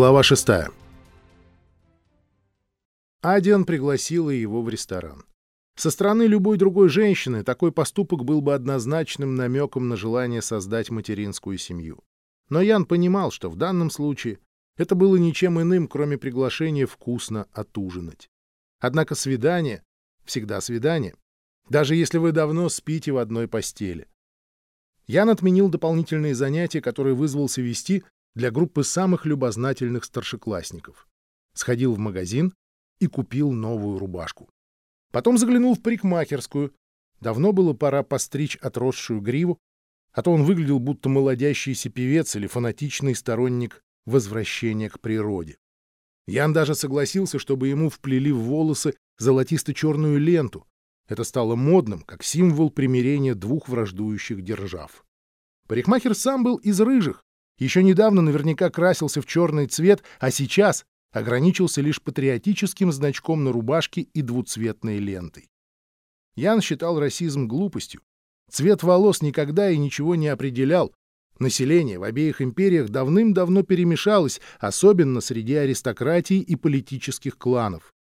Глава 6 Адиан пригласила его в ресторан. Со стороны любой другой женщины такой поступок был бы однозначным намеком на желание создать материнскую семью. Но Ян понимал, что в данном случае это было ничем иным, кроме приглашения вкусно отужинать. Однако свидание — всегда свидание, даже если вы давно спите в одной постели. Ян отменил дополнительные занятия, которые вызвался вести для группы самых любознательных старшеклассников. Сходил в магазин и купил новую рубашку. Потом заглянул в парикмахерскую. Давно было пора постричь отросшую гриву, а то он выглядел будто молодящийся певец или фанатичный сторонник возвращения к природе. Ян даже согласился, чтобы ему вплели в волосы золотисто-черную ленту. Это стало модным, как символ примирения двух враждующих держав. Парикмахер сам был из рыжих, еще недавно наверняка красился в черный цвет, а сейчас ограничился лишь патриотическим значком на рубашке и двуцветной лентой. Ян считал расизм глупостью. Цвет волос никогда и ничего не определял. Население в обеих империях давным-давно перемешалось, особенно среди аристократии и политических кланов.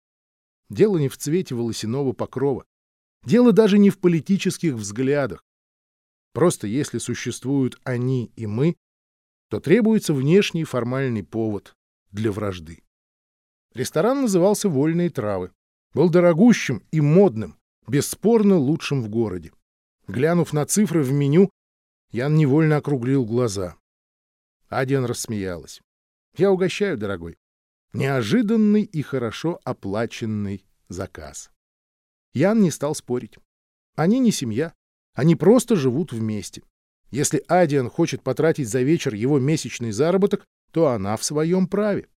Дело не в цвете волосяного покрова. Дело даже не в политических взглядах. Просто если существуют они и мы, то требуется внешний формальный повод для вражды. Ресторан назывался «Вольные травы». Был дорогущим и модным, бесспорно лучшим в городе. Глянув на цифры в меню, Ян невольно округлил глаза. Адиан рассмеялась. «Я угощаю, дорогой. Неожиданный и хорошо оплаченный заказ». Ян не стал спорить. Они не семья, они просто живут вместе. Если Адиан хочет потратить за вечер его месячный заработок, то она в своем праве.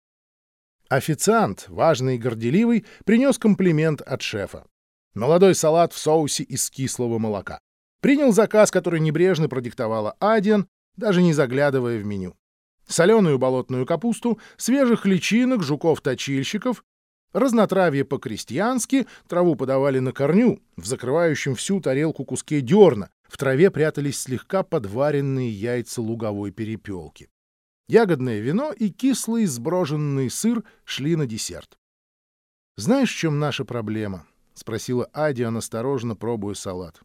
Официант, важный и горделивый, принес комплимент от шефа. Молодой салат в соусе из кислого молока. Принял заказ, который небрежно продиктовала Адиан, даже не заглядывая в меню. Соленую болотную капусту, свежих личинок, жуков-точильщиков, разнотравье по-крестьянски, траву подавали на корню, в закрывающем всю тарелку куске дерна, в траве прятались слегка подваренные яйца луговой перепелки. Ягодное вино и кислый сброженный сыр шли на десерт. «Знаешь, в чем наша проблема?» — спросила Адиан, осторожно пробуя салат.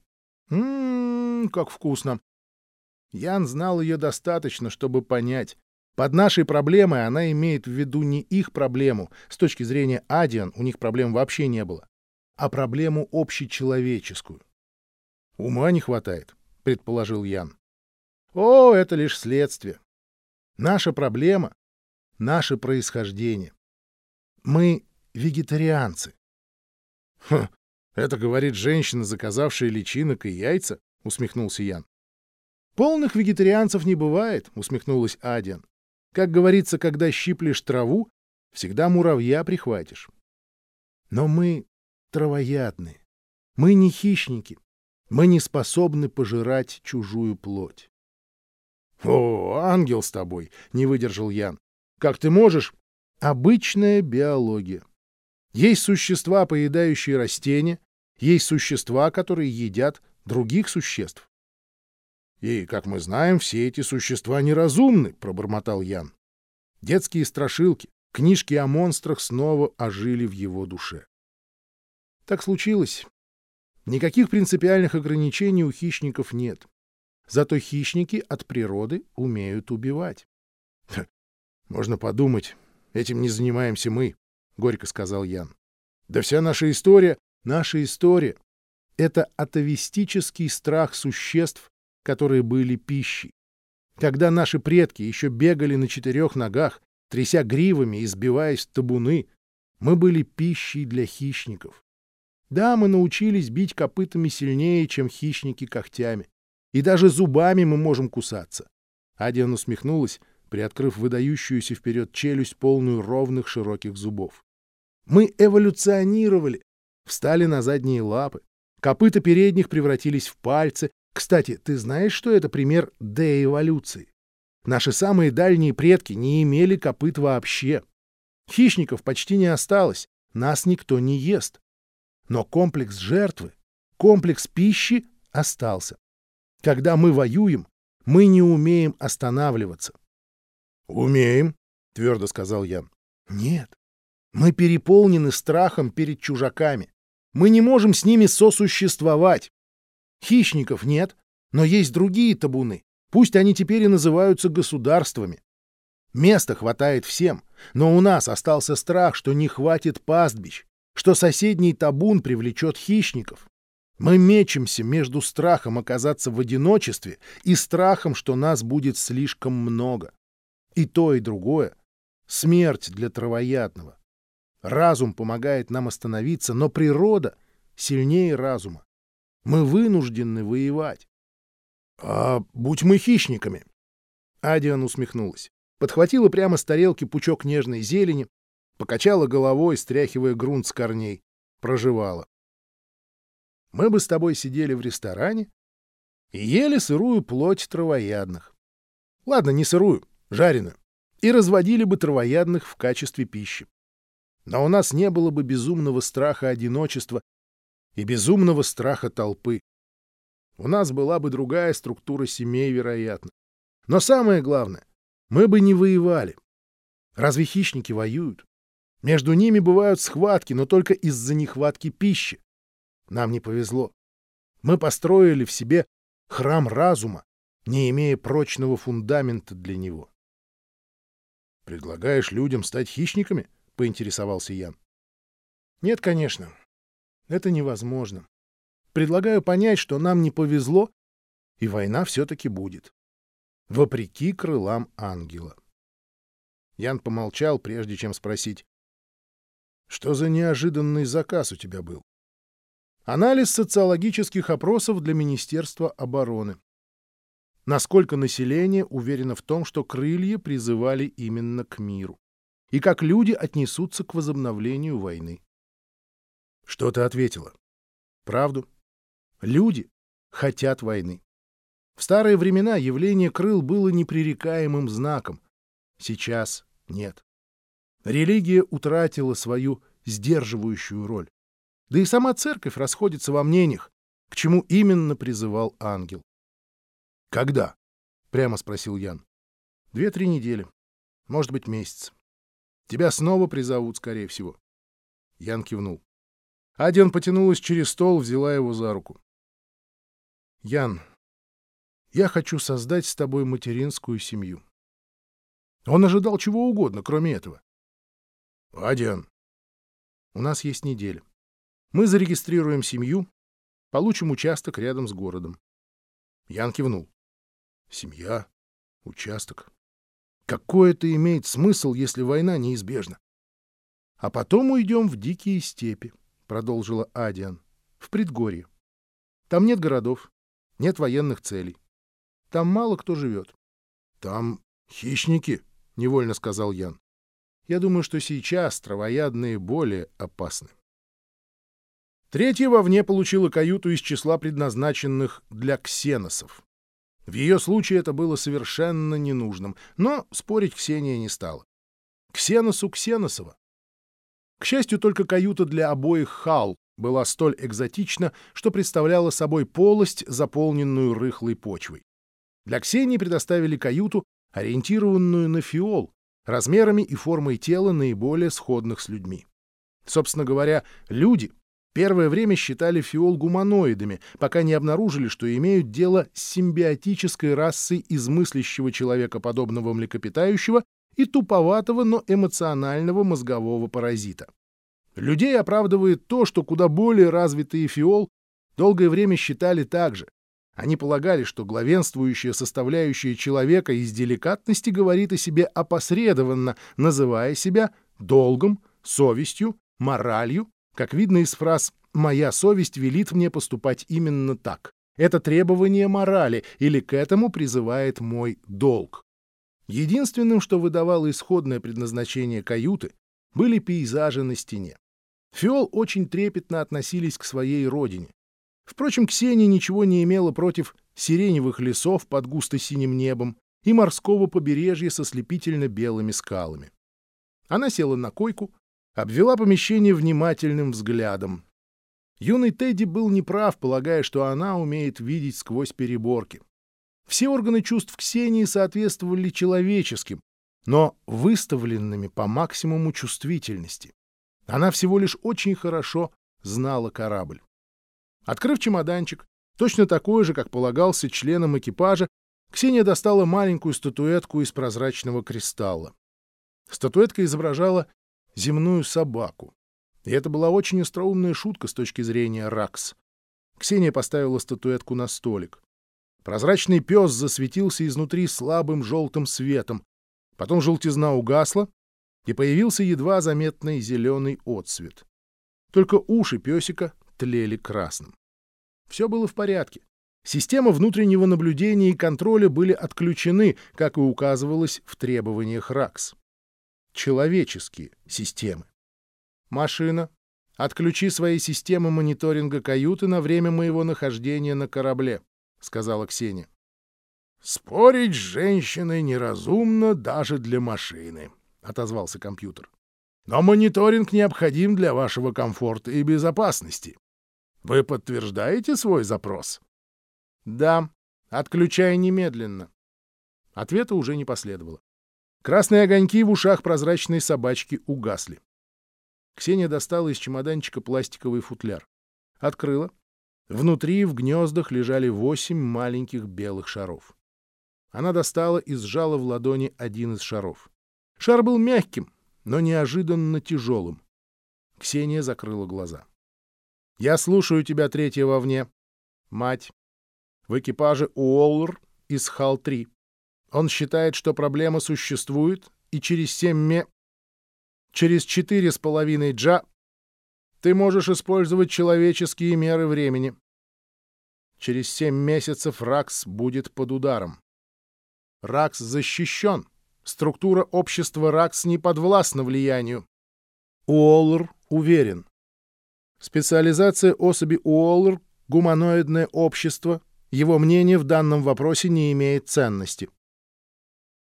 «Ммм, как вкусно!» Ян знал ее достаточно, чтобы понять. Под нашей проблемой она имеет в виду не их проблему, с точки зрения Адиан у них проблем вообще не было, а проблему общечеловеческую. Ума не хватает, предположил Ян. О, это лишь следствие. Наша проблема — наше происхождение. Мы вегетарианцы. Хм, это говорит женщина, заказавшая личинок и яйца, усмехнулся Ян. Полных вегетарианцев не бывает, усмехнулась Адиан. Как говорится, когда щиплешь траву, всегда муравья прихватишь. Но мы травоядные. Мы не хищники. Мы не способны пожирать чужую плоть. — О, ангел с тобой! — не выдержал Ян. — Как ты можешь? Обычная биология. Есть существа, поедающие растения, есть существа, которые едят других существ. — И, как мы знаем, все эти существа неразумны, — пробормотал Ян. Детские страшилки, книжки о монстрах снова ожили в его душе. Так случилось, Никаких принципиальных ограничений у хищников нет. Зато хищники от природы умеют убивать. — Можно подумать, этим не занимаемся мы, — горько сказал Ян. — Да вся наша история, наша история — это атовистический страх существ, которые были пищей. Когда наши предки еще бегали на четырех ногах, тряся гривами и сбиваясь в табуны, мы были пищей для хищников. Да, мы научились бить копытами сильнее, чем хищники когтями. И даже зубами мы можем кусаться. Адиан усмехнулась, приоткрыв выдающуюся вперед челюсть, полную ровных широких зубов. Мы эволюционировали, встали на задние лапы. Копыта передних превратились в пальцы. Кстати, ты знаешь, что это пример деэволюции? Наши самые дальние предки не имели копыт вообще. Хищников почти не осталось, нас никто не ест. Но комплекс жертвы, комплекс пищи остался. Когда мы воюем, мы не умеем останавливаться. — Умеем, — твердо сказал Ян. Нет. Мы переполнены страхом перед чужаками. Мы не можем с ними сосуществовать. Хищников нет, но есть другие табуны. Пусть они теперь и называются государствами. Места хватает всем, но у нас остался страх, что не хватит пастбищ, что соседний табун привлечет хищников. Мы мечемся между страхом оказаться в одиночестве и страхом, что нас будет слишком много. И то, и другое — смерть для травоядного. Разум помогает нам остановиться, но природа сильнее разума. Мы вынуждены воевать. — А будь мы хищниками? Адиан усмехнулась. Подхватила прямо с тарелки пучок нежной зелени, покачала головой, стряхивая грунт с корней, проживала. Мы бы с тобой сидели в ресторане и ели сырую плоть травоядных. Ладно, не сырую, жареную. И разводили бы травоядных в качестве пищи. Но у нас не было бы безумного страха одиночества и безумного страха толпы. У нас была бы другая структура семей, вероятно. Но самое главное, мы бы не воевали. Разве хищники воюют? Между ними бывают схватки, но только из-за нехватки пищи. Нам не повезло. Мы построили в себе храм разума, не имея прочного фундамента для него. «Предлагаешь людям стать хищниками?» — поинтересовался Ян. «Нет, конечно. Это невозможно. Предлагаю понять, что нам не повезло, и война все-таки будет. Вопреки крылам ангела. Ян помолчал, прежде чем спросить. «Что за неожиданный заказ у тебя был?» Анализ социологических опросов для Министерства обороны. Насколько население уверено в том, что крылья призывали именно к миру? И как люди отнесутся к возобновлению войны? Что ты ответила? Правду. Люди хотят войны. В старые времена явление крыл было непререкаемым знаком. Сейчас нет. Религия утратила свою сдерживающую роль. Да и сама церковь расходится во мнениях, к чему именно призывал ангел. «Когда?» — прямо спросил Ян. «Две-три недели. Может быть, месяц. Тебя снова призовут, скорее всего». Ян кивнул. Адиан потянулась через стол, взяла его за руку. «Ян, я хочу создать с тобой материнскую семью». Он ожидал чего угодно, кроме этого. «Адиан, у нас есть неделя. Мы зарегистрируем семью, получим участок рядом с городом». Ян кивнул. «Семья, участок. Какой это имеет смысл, если война неизбежна? А потом уйдем в дикие степи. — продолжила Адиан, — в предгорье. Там нет городов, нет военных целей. Там мало кто живет. — Там хищники, — невольно сказал Ян. Я думаю, что сейчас травоядные более опасны. Третья вовне получила каюту из числа предназначенных для ксеносов. В ее случае это было совершенно ненужным, но спорить Ксения не стала. Ксеносу Ксеносова. К счастью, только каюта для обоих хал была столь экзотична, что представляла собой полость, заполненную рыхлой почвой. Для Ксении предоставили каюту, ориентированную на фиол, размерами и формой тела наиболее сходных с людьми. Собственно говоря, люди первое время считали фиол гуманоидами, пока не обнаружили, что имеют дело с симбиотической расой из мыслящего человека, подобного млекопитающего, и туповатого, но эмоционального мозгового паразита. Людей оправдывает то, что куда более развитые фиол долгое время считали так же. Они полагали, что главенствующая составляющая человека из деликатности говорит о себе опосредованно, называя себя долгом, совестью, моралью, как видно из фраз «моя совесть велит мне поступать именно так». Это требование морали или к этому призывает мой долг. Единственным, что выдавало исходное предназначение каюты, были пейзажи на стене. Фиол очень трепетно относились к своей родине. Впрочем, Ксения ничего не имела против сиреневых лесов под густо-синим небом и морского побережья со слепительно-белыми скалами. Она села на койку, обвела помещение внимательным взглядом. Юный Тедди был неправ, полагая, что она умеет видеть сквозь переборки. Все органы чувств Ксении соответствовали человеческим, но выставленными по максимуму чувствительности. Она всего лишь очень хорошо знала корабль. Открыв чемоданчик, точно такой же, как полагался членам экипажа, Ксения достала маленькую статуэтку из прозрачного кристалла. Статуэтка изображала земную собаку. И это была очень остроумная шутка с точки зрения Ракс. Ксения поставила статуэтку на столик. Прозрачный пес засветился изнутри слабым желтым светом. Потом желтизна угасла, и появился едва заметный зеленый отсвет. Только уши песика тлели красным. Все было в порядке. Система внутреннего наблюдения и контроля были отключены, как и указывалось в требованиях РАКС. Человеческие системы. Машина, отключи свои системы мониторинга каюты на время моего нахождения на корабле. — сказала Ксения. «Спорить с женщиной неразумно даже для машины», — отозвался компьютер. «Но мониторинг необходим для вашего комфорта и безопасности. Вы подтверждаете свой запрос?» «Да. Отключай немедленно». Ответа уже не последовало. Красные огоньки в ушах прозрачной собачки угасли. Ксения достала из чемоданчика пластиковый футляр. Открыла, Внутри в гнездах лежали восемь маленьких белых шаров. Она достала и сжала в ладони один из шаров. Шар был мягким, но неожиданно тяжелым. Ксения закрыла глаза. «Я слушаю тебя, третья вовне. Мать. В экипаже Уоллер из Хал-3. Он считает, что проблема существует, и через семь ме... Через четыре с половиной джа ты можешь использовать человеческие меры времени. Через семь месяцев РАКС будет под ударом. РАКС защищен. Структура общества РАКС не подвластна влиянию. Уоллер уверен. Специализация особи Уоллер — гуманоидное общество. Его мнение в данном вопросе не имеет ценности.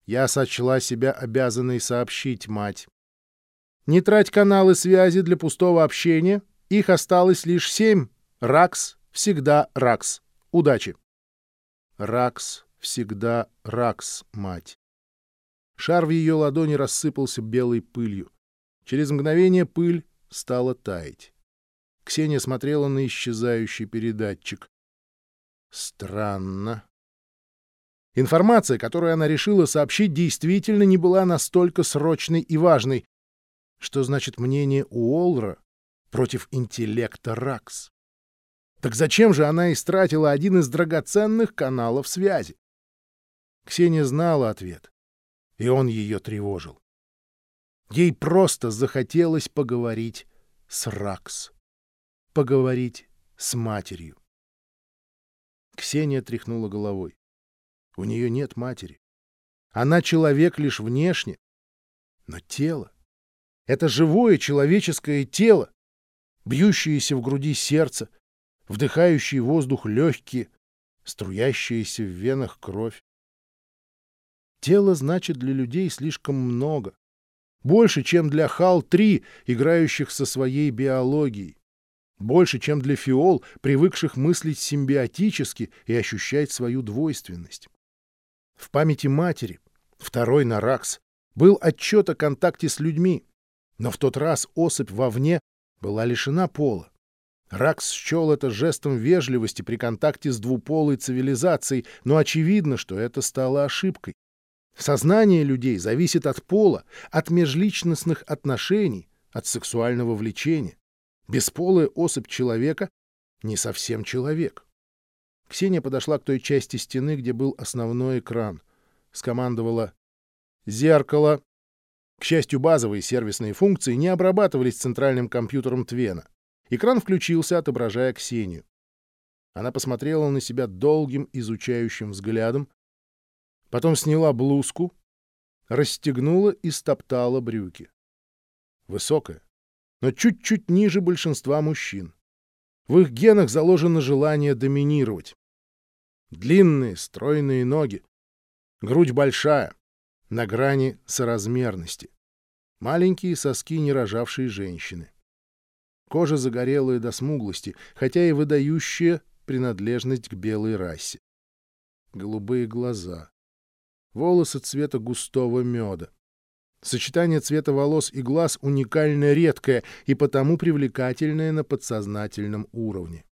Я сочла себя обязанной сообщить, мать. Не трать каналы связи для пустого общения. Их осталось лишь семь. Ракс всегда Ракс. Удачи. Ракс всегда Ракс, мать. Шар в ее ладони рассыпался белой пылью. Через мгновение пыль стала таять. Ксения смотрела на исчезающий передатчик. Странно. Информация, которую она решила сообщить, действительно не была настолько срочной и важной, что значит мнение Уолра против интеллекта Ракс. Так зачем же она истратила один из драгоценных каналов связи? Ксения знала ответ, и он ее тревожил. Ей просто захотелось поговорить с Ракс, поговорить с матерью. Ксения тряхнула головой. У нее нет матери. Она человек лишь внешне, но тело это живое человеческое тело, бьющееся в груди сердце, вдыхающий воздух легкие, струящаяся в венах кровь. Тело значит для людей слишком много. Больше, чем для Хал-3, играющих со своей биологией. Больше, чем для фиол, привыкших мыслить симбиотически и ощущать свою двойственность. В памяти матери, второй Наракс, был отчет о контакте с людьми, но в тот раз особь вовне была лишена пола. Ракс счел это жестом вежливости при контакте с двуполой цивилизацией, но очевидно, что это стало ошибкой. Сознание людей зависит от пола, от межличностных отношений, от сексуального влечения. Бесполая особь человека не совсем человек. Ксения подошла к той части стены, где был основной экран. Скомандовала «Зеркало!» К счастью, базовые сервисные функции не обрабатывались центральным компьютером Твена. Экран включился, отображая Ксению. Она посмотрела на себя долгим изучающим взглядом, потом сняла блузку, расстегнула и стоптала брюки. Высокая, но чуть-чуть ниже большинства мужчин. В их генах заложено желание доминировать. Длинные, стройные ноги, грудь большая, на грани соразмерности. Маленькие соски нерожавшей женщины. Кожа загорелая до смуглости, хотя и выдающая принадлежность к белой расе. Голубые глаза. Волосы цвета густого меда. Сочетание цвета волос и глаз уникально редкое и потому привлекательное на подсознательном уровне.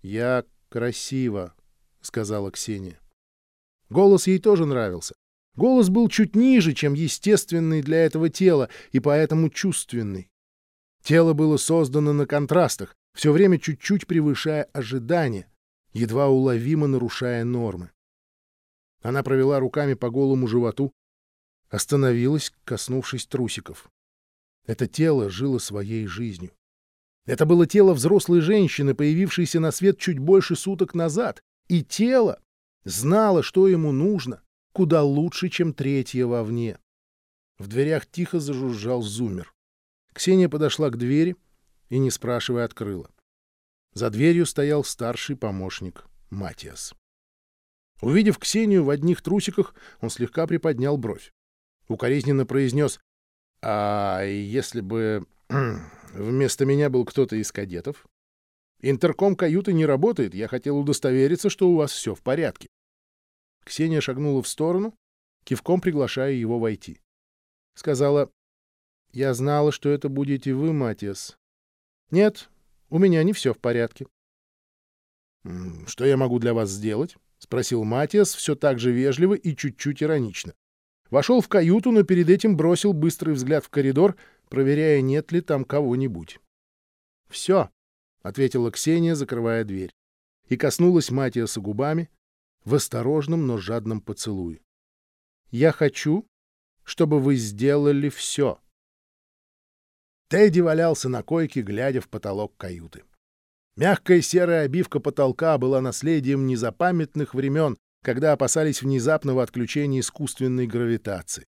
«Я красиво», — сказала Ксения. Голос ей тоже нравился. Голос был чуть ниже, чем естественный для этого тела, и поэтому чувственный. Тело было создано на контрастах, все время чуть-чуть превышая ожидания, едва уловимо нарушая нормы. Она провела руками по голому животу, остановилась, коснувшись трусиков. Это тело жило своей жизнью. Это было тело взрослой женщины, появившейся на свет чуть больше суток назад, и тело знало, что ему нужно, куда лучше, чем третье вовне. В дверях тихо зажужжал зумер. Ксения подошла к двери и, не спрашивая, открыла. За дверью стоял старший помощник Матиас. Увидев Ксению в одних трусиках, он слегка приподнял бровь. Укоризненно произнес, «А если бы вместо меня был кто-то из кадетов? Интерком каюты не работает, я хотел удостовериться, что у вас все в порядке». Ксения шагнула в сторону, кивком приглашая его войти. Сказала, «Я знала, что это будете вы, Матиас. Нет, у меня не все в порядке». «Что я могу для вас сделать?» — спросил Матиас все так же вежливо и чуть-чуть иронично. Вошел в каюту, но перед этим бросил быстрый взгляд в коридор, проверяя, нет ли там кого-нибудь. «Все», — ответила Ксения, закрывая дверь, и коснулась Матиаса губами в осторожном, но жадном поцелуе. «Я хочу, чтобы вы сделали все». Тедди валялся на койке, глядя в потолок каюты. Мягкая серая обивка потолка была наследием незапамятных времен, когда опасались внезапного отключения искусственной гравитации.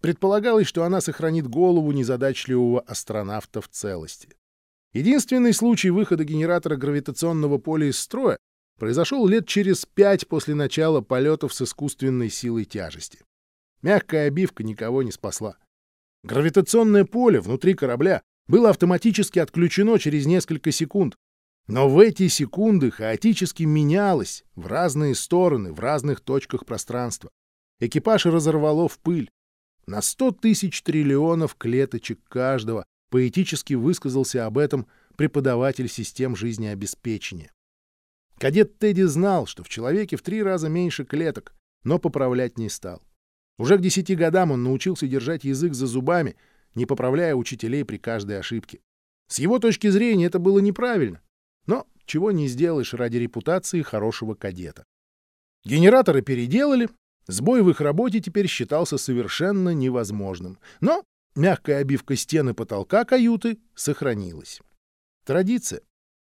Предполагалось, что она сохранит голову незадачливого астронавта в целости. Единственный случай выхода генератора гравитационного поля из строя произошел лет через пять после начала полетов с искусственной силой тяжести. Мягкая обивка никого не спасла. Гравитационное поле внутри корабля было автоматически отключено через несколько секунд, но в эти секунды хаотически менялось в разные стороны, в разных точках пространства. Экипаж разорвало в пыль. На сто тысяч триллионов клеточек каждого поэтически высказался об этом преподаватель систем жизнеобеспечения. Кадет Тедди знал, что в человеке в три раза меньше клеток, но поправлять не стал. Уже к десяти годам он научился держать язык за зубами, не поправляя учителей при каждой ошибке. С его точки зрения это было неправильно. Но чего не сделаешь ради репутации хорошего кадета. Генераторы переделали, сбой в их работе теперь считался совершенно невозможным. Но мягкая обивка стены потолка каюты сохранилась. Традиция.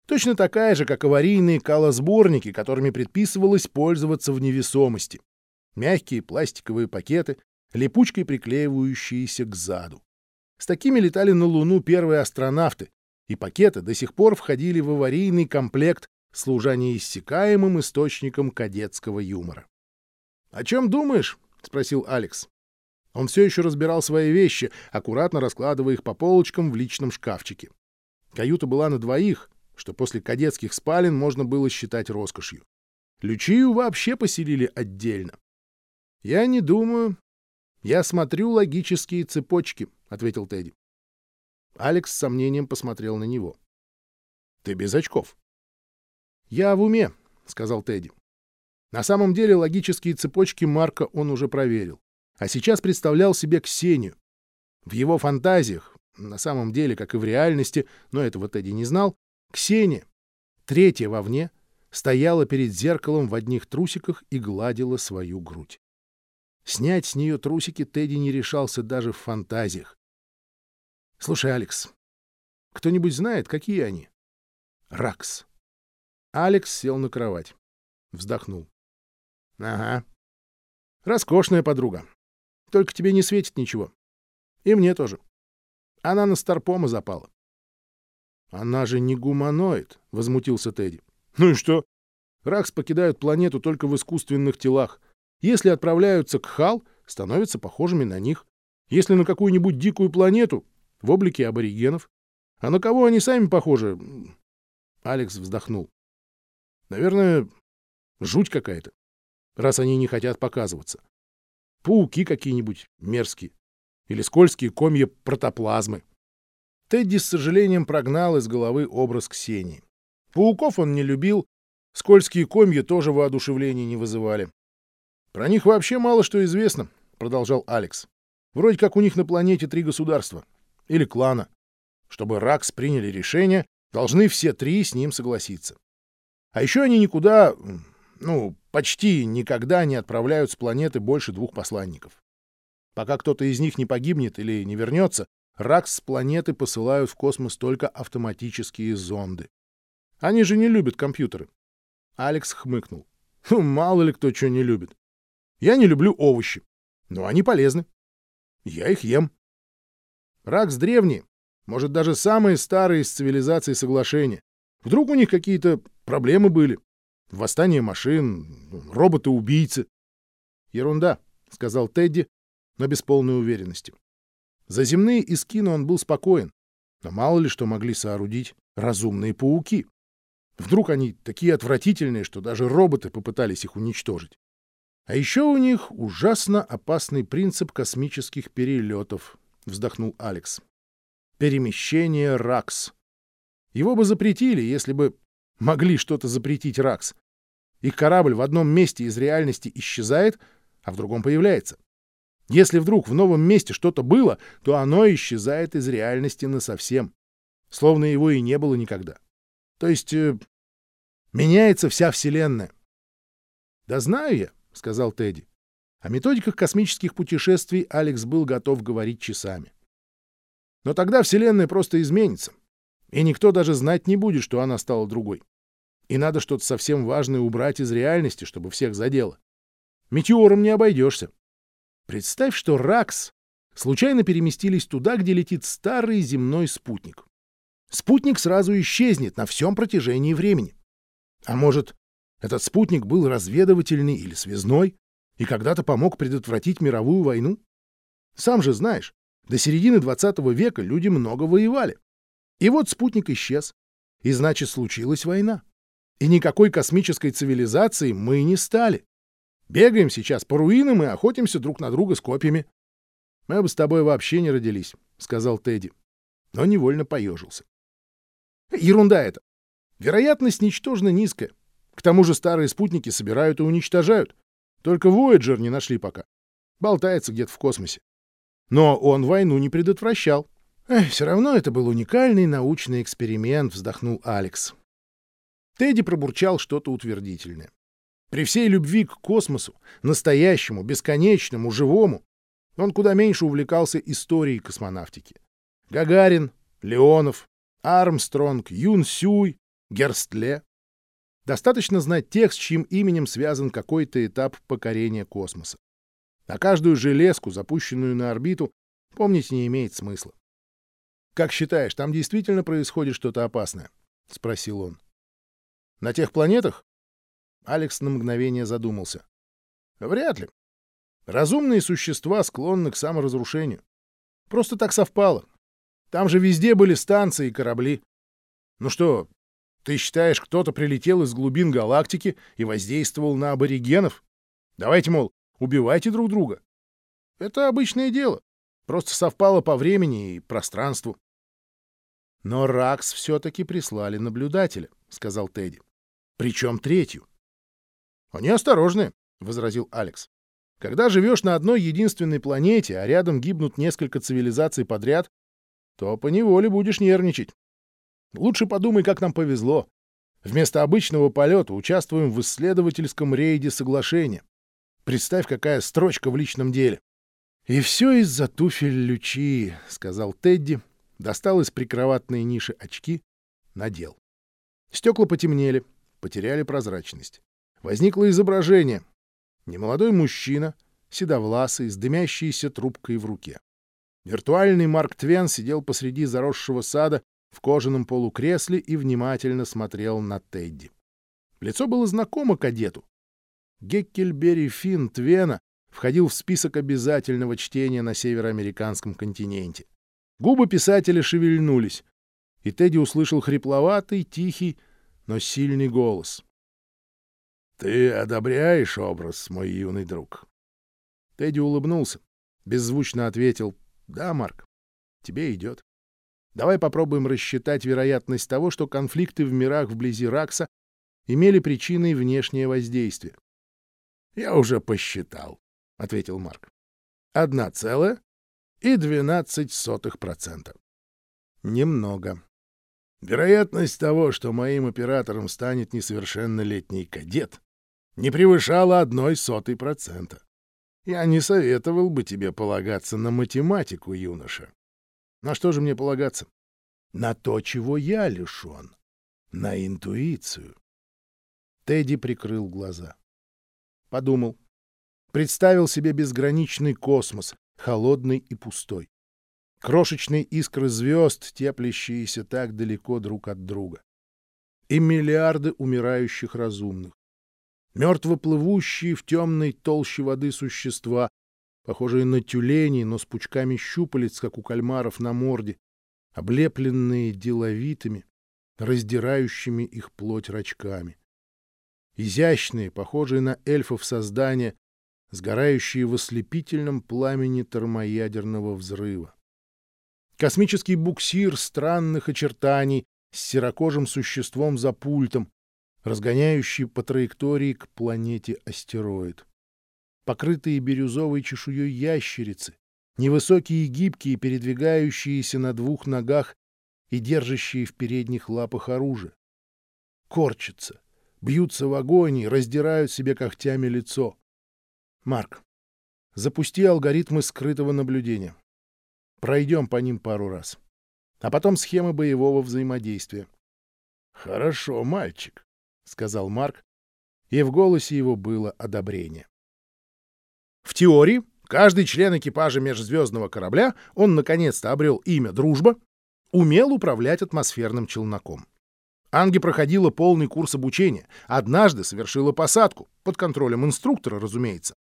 Точно такая же, как аварийные калосборники, которыми предписывалось пользоваться в невесомости. Мягкие пластиковые пакеты, липучкой приклеивающиеся к заду. С такими летали на Луну первые астронавты, и пакеты до сих пор входили в аварийный комплект, служа неиссякаемым источником кадетского юмора. «О чем думаешь?» — спросил Алекс. Он все еще разбирал свои вещи, аккуратно раскладывая их по полочкам в личном шкафчике. Каюта была на двоих, что после кадетских спален можно было считать роскошью. Лючию вообще поселили отдельно. «Я не думаю. Я смотрю логические цепочки», — ответил Тедди. Алекс с сомнением посмотрел на него. «Ты без очков». «Я в уме», — сказал Тедди. На самом деле логические цепочки Марка он уже проверил, а сейчас представлял себе Ксению. В его фантазиях, на самом деле, как и в реальности, но этого Тедди не знал, Ксения, третья вовне, стояла перед зеркалом в одних трусиках и гладила свою грудь. Снять с нее трусики Тедди не решался даже в фантазиях. Слушай, Алекс, кто-нибудь знает, какие они? Ракс. Алекс сел на кровать. Вздохнул. Ага. Роскошная подруга. Только тебе не светит ничего. И мне тоже. Она на Старпома запала. Она же не гуманоид, возмутился Тедди. Ну и что? Ракс покидают планету только в искусственных телах. Если отправляются к Хал, становятся похожими на них. Если на какую-нибудь дикую планету, в облике аборигенов. А на кого они сами похожи? Алекс вздохнул. Наверное, жуть какая-то, раз они не хотят показываться. Пауки какие-нибудь мерзкие. Или скользкие комья протоплазмы. Тедди с сожалением прогнал из головы образ Ксении. Пауков он не любил, скользкие комья тоже воодушевления не вызывали. «Про них вообще мало что известно», — продолжал Алекс. «Вроде как у них на планете три государства. Или клана. Чтобы Ракс приняли решение, должны все три с ним согласиться. А еще они никуда, ну, почти никогда не отправляют с планеты больше двух посланников. Пока кто-то из них не погибнет или не вернется, Ракс с планеты посылают в космос только автоматические зонды. Они же не любят компьютеры. Алекс хмыкнул. «Хм, мало ли кто что не любит. Я не люблю овощи, но они полезны. Я их ем. Ракс древние, может, даже самые старые из цивилизаций соглашения. Вдруг у них какие-то проблемы были? Восстание машин, роботы-убийцы. Ерунда, — сказал Тедди, но без полной уверенности. За земные искины он был спокоен, но мало ли что могли соорудить разумные пауки. Вдруг они такие отвратительные, что даже роботы попытались их уничтожить. А еще у них ужасно опасный принцип космических перелетов, — вздохнул Алекс. Перемещение РАКС. Его бы запретили, если бы могли что-то запретить РАКС. Их корабль в одном месте из реальности исчезает, а в другом появляется. Если вдруг в новом месте что-то было, то оно исчезает из реальности насовсем, словно его и не было никогда. То есть э, меняется вся Вселенная. «Да знаю я», — сказал Тедди. О методиках космических путешествий Алекс был готов говорить часами. Но тогда Вселенная просто изменится, и никто даже знать не будет, что она стала другой. И надо что-то совсем важное убрать из реальности, чтобы всех задело. Метеором не обойдешься. Представь, что РАКС случайно переместились туда, где летит старый земной спутник. Спутник сразу исчезнет на всем протяжении времени. А может, этот спутник был разведывательный или связной и когда-то помог предотвратить мировую войну? Сам же знаешь, до середины 20 века люди много воевали. И вот спутник исчез. И значит, случилась война. И никакой космической цивилизации мы не стали. Бегаем сейчас по руинам и охотимся друг на друга с копьями. Мы бы с тобой вообще не родились, — сказал Тедди, но невольно поежился. Ерунда это. Вероятность ничтожно низкая. К тому же старые спутники собирают и уничтожают. Только Voyager не нашли пока. Болтается где-то в космосе. Но он войну не предотвращал. Эх, все равно это был уникальный научный эксперимент, вздохнул Алекс. Тедди пробурчал что-то утвердительное. При всей любви к космосу, настоящему, бесконечному, живому, он куда меньше увлекался историей космонавтики. Гагарин, Леонов, Армстронг, Юн Сюй, Герстле. Достаточно знать тех, с чьим именем связан какой-то этап покорения космоса. А каждую железку, запущенную на орбиту, помнить не имеет смысла. «Как считаешь, там действительно происходит что-то опасное?» — спросил он. «На тех планетах?» Алекс на мгновение задумался. «Вряд ли. Разумные существа склонны к саморазрушению. Просто так совпало. Там же везде были станции и корабли. Ну что, ты считаешь, кто-то прилетел из глубин галактики и воздействовал на аборигенов? Давайте, мол, убивайте друг друга. Это обычное дело. Просто совпало по времени и пространству. Но Ракс все-таки прислали наблюдателя, — сказал Тедди. Причем третью. Они осторожны, — возразил Алекс. Когда живешь на одной единственной планете, а рядом гибнут несколько цивилизаций подряд, то поневоле будешь нервничать. Лучше подумай, как нам повезло. Вместо обычного полета участвуем в исследовательском рейде соглашения. Представь, какая строчка в личном деле. «И все из-за туфель Лючи», — сказал Тедди, достал из прикроватной ниши очки, надел. Стекла потемнели, потеряли прозрачность. Возникло изображение. Немолодой мужчина, седовласый, с дымящейся трубкой в руке. Виртуальный Марк Твен сидел посреди заросшего сада в кожаном полукресле и внимательно смотрел на Тедди. Лицо было знакомо кадету. Геккельбери Финн Твена входил в список обязательного чтения на североамериканском континенте. Губы писателя шевельнулись, и Тедди услышал хрипловатый, тихий, но сильный голос. «Ты одобряешь образ, мой юный друг?» Тедди улыбнулся, беззвучно ответил Да, Марк, тебе идет. Давай попробуем рассчитать вероятность того, что конфликты в мирах вблизи Ракса имели причиной внешнее воздействие. — Я уже посчитал, — ответил Марк. — Одна целая и двенадцать сотых процента. Немного. Вероятность того, что моим оператором станет несовершеннолетний кадет, не превышала одной сотой процента. Я не советовал бы тебе полагаться на математику, юноша. На что же мне полагаться? На то, чего я лишен. На интуицию. Тедди прикрыл глаза. Подумал. Представил себе безграничный космос, холодный и пустой. Крошечные искры звезд, теплящиеся так далеко друг от друга. И миллиарды умирающих разумных. Мертво плывущие в темной толще воды существа, похожие на тюленей, но с пучками щупалец, как у кальмаров на морде, облепленные деловитыми, раздирающими их плоть рачками. Изящные, похожие на эльфов создания, сгорающие в ослепительном пламени термоядерного взрыва. Космический буксир странных очертаний с серокожим существом за пультом, разгоняющий по траектории к планете астероид покрытые бирюзовой чешуей ящерицы, невысокие и гибкие, передвигающиеся на двух ногах и держащие в передних лапах оружие. Корчатся, бьются в агонии, раздирают себе когтями лицо. Марк, запусти алгоритмы скрытого наблюдения. Пройдем по ним пару раз. А потом схемы боевого взаимодействия. — Хорошо, мальчик, — сказал Марк, и в голосе его было одобрение. В теории, каждый член экипажа межзвездного корабля, он наконец-то обрел имя «Дружба», умел управлять атмосферным челноком. Анги проходила полный курс обучения, однажды совершила посадку, под контролем инструктора, разумеется.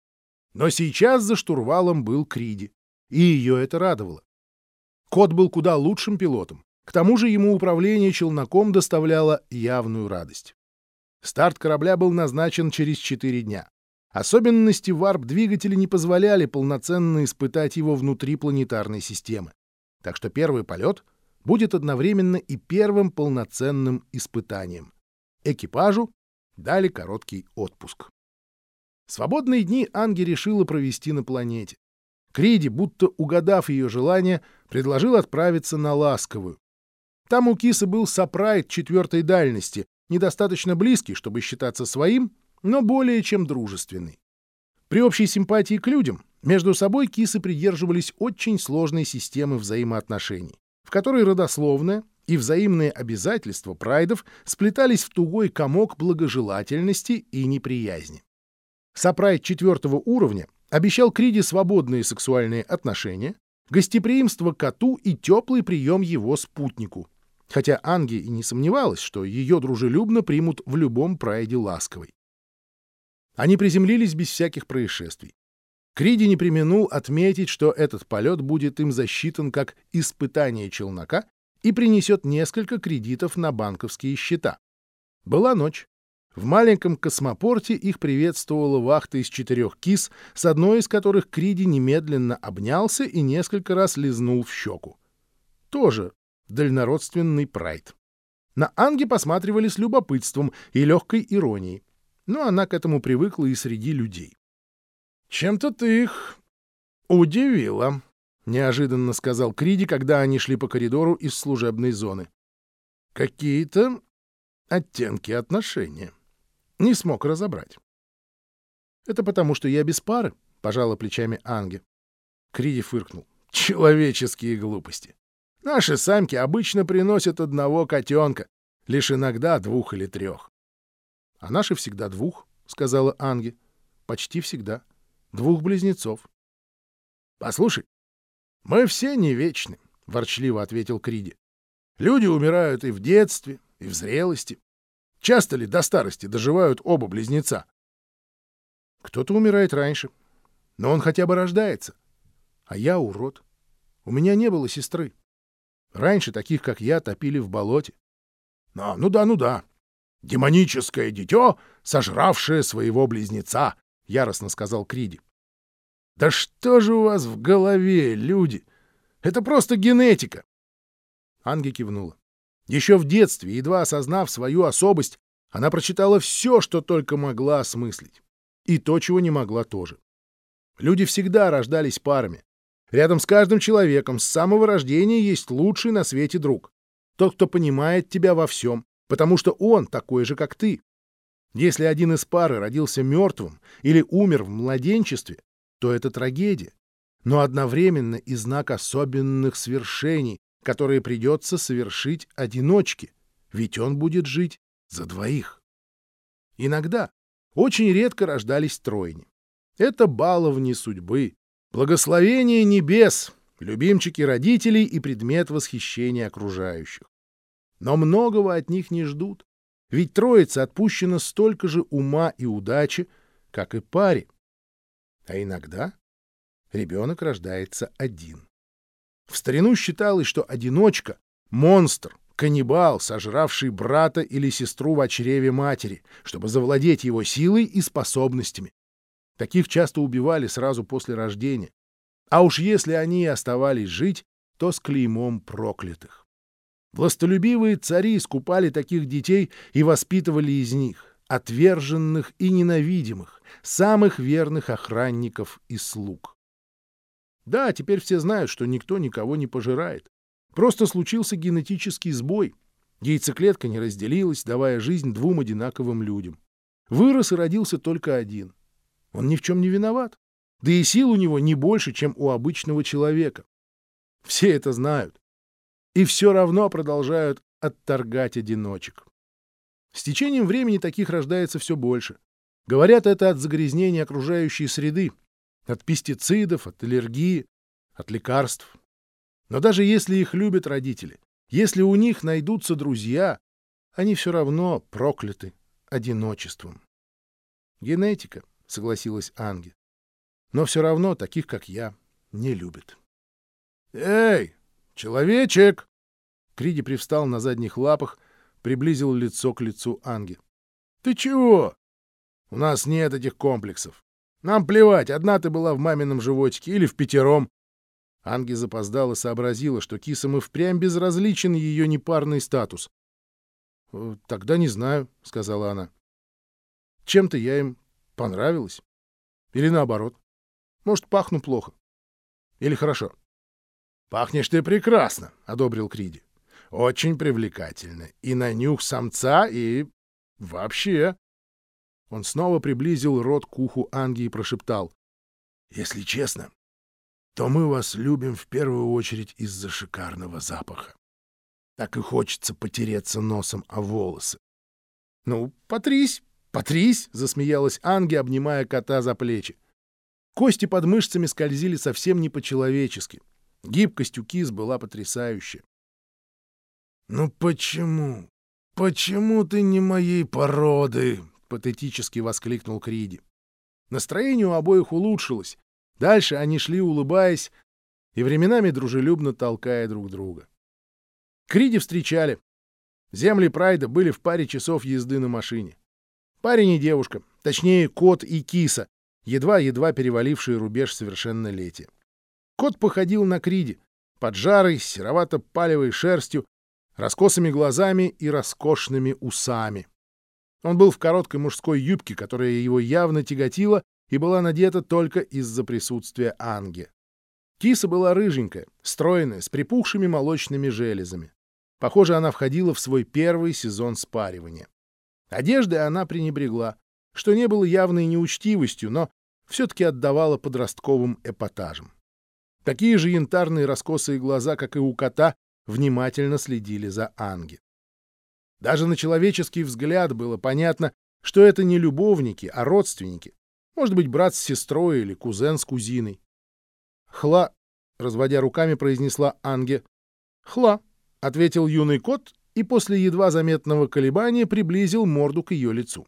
Но сейчас за штурвалом был Криди, и ее это радовало. Кот был куда лучшим пилотом, к тому же ему управление челноком доставляло явную радость. Старт корабля был назначен через четыре дня. Особенности варп-двигателя не позволяли полноценно испытать его внутри планетарной системы. Так что первый полет будет одновременно и первым полноценным испытанием. Экипажу дали короткий отпуск. Свободные дни Анги решила провести на планете. Криди, будто угадав ее желание, предложил отправиться на Ласковую. Там у Кисы был сапрайт четвертой дальности, недостаточно близкий, чтобы считаться своим, но более чем дружественный. При общей симпатии к людям между собой кисы придерживались очень сложной системы взаимоотношений, в которой родословное и взаимные обязательства прайдов сплетались в тугой комок благожелательности и неприязни. Сапрайд четвертого уровня обещал Криде свободные сексуальные отношения, гостеприимство коту и теплый прием его спутнику, хотя Анги и не сомневалась, что ее дружелюбно примут в любом прайде ласковой. Они приземлились без всяких происшествий. Криди не применул отметить, что этот полет будет им засчитан как испытание челнока и принесет несколько кредитов на банковские счета. Была ночь. В маленьком космопорте их приветствовала вахта из четырех кис, с одной из которых Криди немедленно обнялся и несколько раз лизнул в щеку. Тоже дальнородственный прайд. На Анге посматривали с любопытством и легкой иронией но она к этому привыкла и среди людей. «Чем-то ты их удивила», — неожиданно сказал Криди, когда они шли по коридору из служебной зоны. «Какие-то оттенки отношения. Не смог разобрать». «Это потому, что я без пары», — пожала плечами Анге. Криди фыркнул. «Человеческие глупости. Наши самки обычно приносят одного котенка, лишь иногда двух или трех. А наши всегда двух, — сказала Анги. Почти всегда. Двух близнецов. — Послушай, мы все не вечны, — ворчливо ответил Криди. Люди умирают и в детстве, и в зрелости. Часто ли до старости доживают оба близнеца? Кто-то умирает раньше, но он хотя бы рождается. А я урод. У меня не было сестры. Раньше таких, как я, топили в болоте. А, ну да, ну да. «Демоническое дитё, сожравшее своего близнеца», — яростно сказал Криди. «Да что же у вас в голове, люди? Это просто генетика. Анги кивнула. Еще в детстве, едва осознав свою особость, она прочитала все, что только могла осмыслить. И то, чего не могла тоже. Люди всегда рождались парами. Рядом с каждым человеком с самого рождения есть лучший на свете друг. Тот, кто понимает тебя во всем, потому что он такой же, как ты. Если один из пары родился мертвым или умер в младенчестве, то это трагедия, но одновременно и знак особенных свершений, которые придется совершить одиночке, ведь он будет жить за двоих. Иногда, очень редко рождались тройни. Это баловни судьбы, благословение небес, любимчики родителей и предмет восхищения окружающих. Но многого от них не ждут, ведь троице отпущено столько же ума и удачи, как и паре. А иногда ребенок рождается один. В старину считалось, что одиночка — монстр, каннибал, сожравший брата или сестру в чреве матери, чтобы завладеть его силой и способностями. Таких часто убивали сразу после рождения. А уж если они и оставались жить, то с клеймом проклятых. Властолюбивые цари скупали таких детей и воспитывали из них, отверженных и ненавидимых, самых верных охранников и слуг. Да, теперь все знают, что никто никого не пожирает. Просто случился генетический сбой. Яйцеклетка не разделилась, давая жизнь двум одинаковым людям. Вырос и родился только один. Он ни в чем не виноват. Да и сил у него не больше, чем у обычного человека. Все это знают и все равно продолжают отторгать одиночек. С течением времени таких рождается все больше. Говорят, это от загрязнения окружающей среды, от пестицидов, от аллергии, от лекарств. Но даже если их любят родители, если у них найдутся друзья, они все равно прокляты одиночеством. Генетика, согласилась Анге. Но все равно таких, как я, не любят. «Эй, «Человечек!» Криди привстал на задних лапах, приблизил лицо к лицу Анги. «Ты чего?» «У нас нет этих комплексов. Нам плевать, одна ты была в мамином животике или в пятером». Анги запоздала сообразила, что кисам и впрямь безразличен ее непарный статус. «Э, «Тогда не знаю», — сказала она. «Чем-то я им понравилась. Или наоборот. Может, пахну плохо. Или хорошо». «Пахнешь ты прекрасно», — одобрил Криди. «Очень привлекательно. И на нюх самца, и... вообще...» Он снова приблизил рот к уху Анги и прошептал. «Если честно, то мы вас любим в первую очередь из-за шикарного запаха. Так и хочется потереться носом о волосы». «Ну, потрись, потрись!» — засмеялась Анги, обнимая кота за плечи. Кости под мышцами скользили совсем не по-человечески — Гибкость у кис была потрясающая. «Ну почему? Почему ты не моей породы?» — патетически воскликнул Криди. Настроение у обоих улучшилось. Дальше они шли, улыбаясь, и временами дружелюбно толкая друг друга. Криди встречали. Земли Прайда были в паре часов езды на машине. Парень и девушка, точнее, кот и киса, едва-едва перевалившие рубеж совершеннолетия. Кот походил на Криди, поджарый, серовато-палевой шерстью, раскосыми глазами и роскошными усами. Он был в короткой мужской юбке, которая его явно тяготила и была надета только из-за присутствия Анги. Киса была рыженькая, стройная, с припухшими молочными железами. Похоже, она входила в свой первый сезон спаривания. Одеждой она пренебрегла, что не было явной неучтивостью, но все-таки отдавала подростковым эпатажем. Такие же янтарные раскосые глаза, как и у кота, внимательно следили за Анги. Даже на человеческий взгляд было понятно, что это не любовники, а родственники. Может быть, брат с сестрой или кузен с кузиной. «Хла», — разводя руками, произнесла Анге. «Хла», — ответил юный кот и после едва заметного колебания приблизил морду к ее лицу.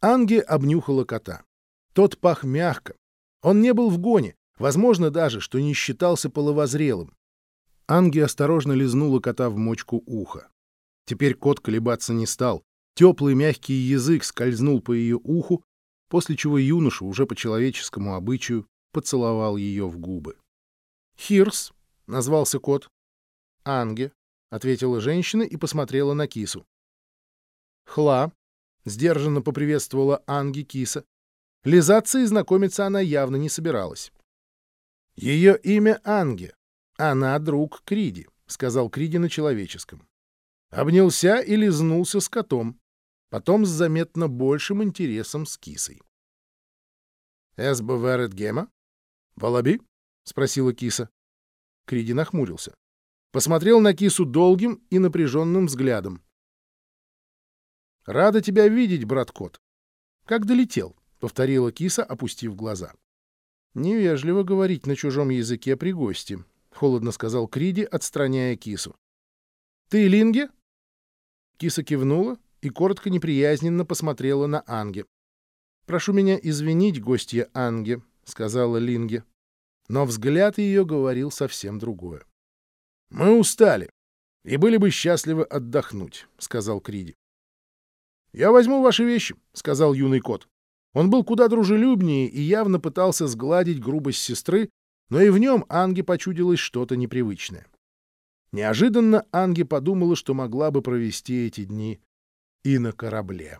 Анге обнюхала кота. Тот пах мягко. Он не был в гоне, Возможно даже, что не считался половозрелым. Анги осторожно лизнула кота в мочку уха. Теперь кот колебаться не стал. Теплый мягкий язык скользнул по ее уху, после чего юноша уже по человеческому обычаю поцеловал ее в губы. «Хирс», — назвался кот. «Анге», — ответила женщина и посмотрела на кису. «Хла», — сдержанно поприветствовала Анги киса. Лизаться и знакомиться она явно не собиралась. «Ее имя Анге. Она друг Криди», — сказал Криди на человеческом. Обнялся и лизнулся с котом, потом с заметно большим интересом с кисой. «Эсба верет гема? Валаби?» — спросила киса. Криди нахмурился. Посмотрел на кису долгим и напряженным взглядом. «Рада тебя видеть, брат-кот. Как долетел?» — повторила киса, опустив глаза. «Невежливо говорить на чужом языке при гости», — холодно сказал Криди, отстраняя кису. «Ты Линге?» Киса кивнула и коротко неприязненно посмотрела на Анге. «Прошу меня извинить, гостья Анге», — сказала Линге. Но взгляд ее говорил совсем другое. «Мы устали и были бы счастливы отдохнуть», — сказал Криди. «Я возьму ваши вещи», — сказал юный кот. Он был куда дружелюбнее и явно пытался сгладить грубость сестры, но и в нем Анге почудилось что-то непривычное. Неожиданно Анге подумала, что могла бы провести эти дни и на корабле.